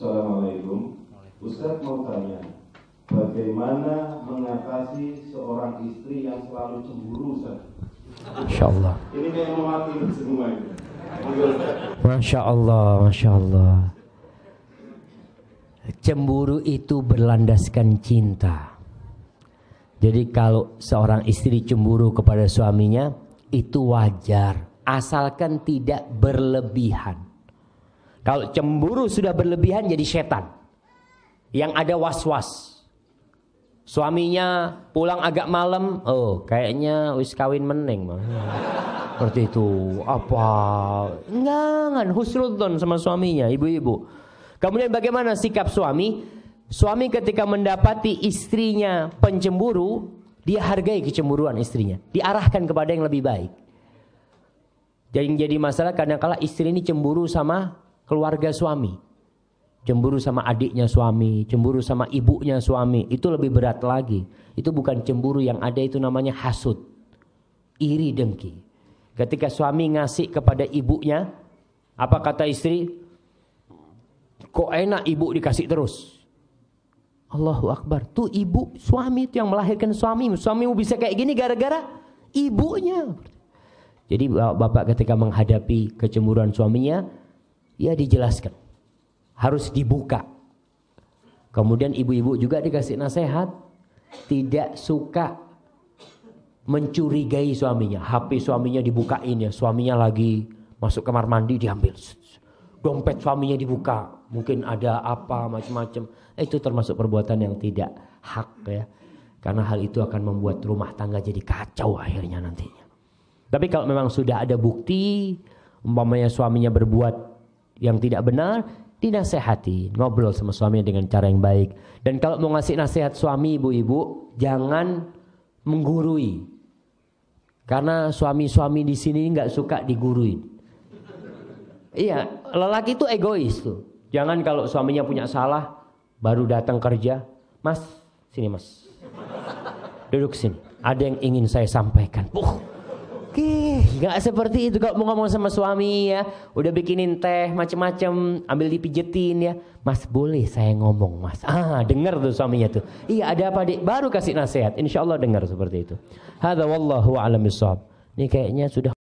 Assalamualaikum. Ustaz mau tanya, bagaimana mengatasi seorang istri yang selalu cemburu, Ustaz? Masya Allah. Ini kayak mewakili semua ini. Masya Allah, Masya Allah. Cemburu itu berlandaskan cinta. Jadi kalau seorang istri cemburu kepada suaminya, itu wajar. Asalkan tidak berlebihan. Kalau cemburu sudah berlebihan jadi setan. Yang ada was-was. Suaminya pulang agak malam, oh kayaknya wis kawin meneng mah. Seperti itu. Apa? Enggak, husnudzon sama suaminya, ibu-ibu. Kemudian bagaimana sikap suami? Suami ketika mendapati istrinya pencemburu, dia hargai kecemburuan istrinya. Diarahkan kepada yang lebih baik. Jadi jadi masalah kadang kala istri ini cemburu sama keluarga suami. Cemburu sama adiknya suami, cemburu sama ibunya suami, itu lebih berat lagi. Itu bukan cemburu yang ada itu namanya hasud. Iri dengki. Ketika suami ngasih kepada ibunya, apa kata istri? Kok enak ibu dikasih terus? Allahu Akbar. Tuh ibu, suami itu yang melahirkan suami. Suamimu bisa kayak gini gara-gara ibunya. Jadi bapak ketika menghadapi kecemburuan suaminya, ya dijelaskan. Harus dibuka. Kemudian ibu-ibu juga dikasih nasihat. Tidak suka mencurigai suaminya. HP suaminya dibukain ya. Suaminya lagi masuk kamar mandi diambil. Dompet suaminya dibuka. Mungkin ada apa macam-macam. Itu termasuk perbuatan yang tidak hak ya. Karena hal itu akan membuat rumah tangga jadi kacau akhirnya nantinya. Tapi kalau memang sudah ada bukti, umpamanya suaminya berbuat yang tidak benar, dinasehati, ngobrol sama suaminya dengan cara yang baik. Dan kalau mau ngasih nasihat suami ibu-ibu, jangan menggurui. Karena suami-suami di sini nggak suka digurui. Iya, lelaki itu egois tuh. Jangan kalau suaminya punya salah, baru datang kerja, Mas, sini Mas. Duduk sini. Ada yang ingin saya sampaikan. Uh, Nggak seperti itu kalau mau ngomong sama suami ya, udah bikinin teh macem-macem, ambil dipijetin ya, Mas boleh saya ngomong Mas. Ah, dengar tuh suaminya tuh. Iya ada apa dik? Baru kasih nasihat. Insya Allah dengar seperti itu. Hada wallahu a'lam Ini kayaknya sudah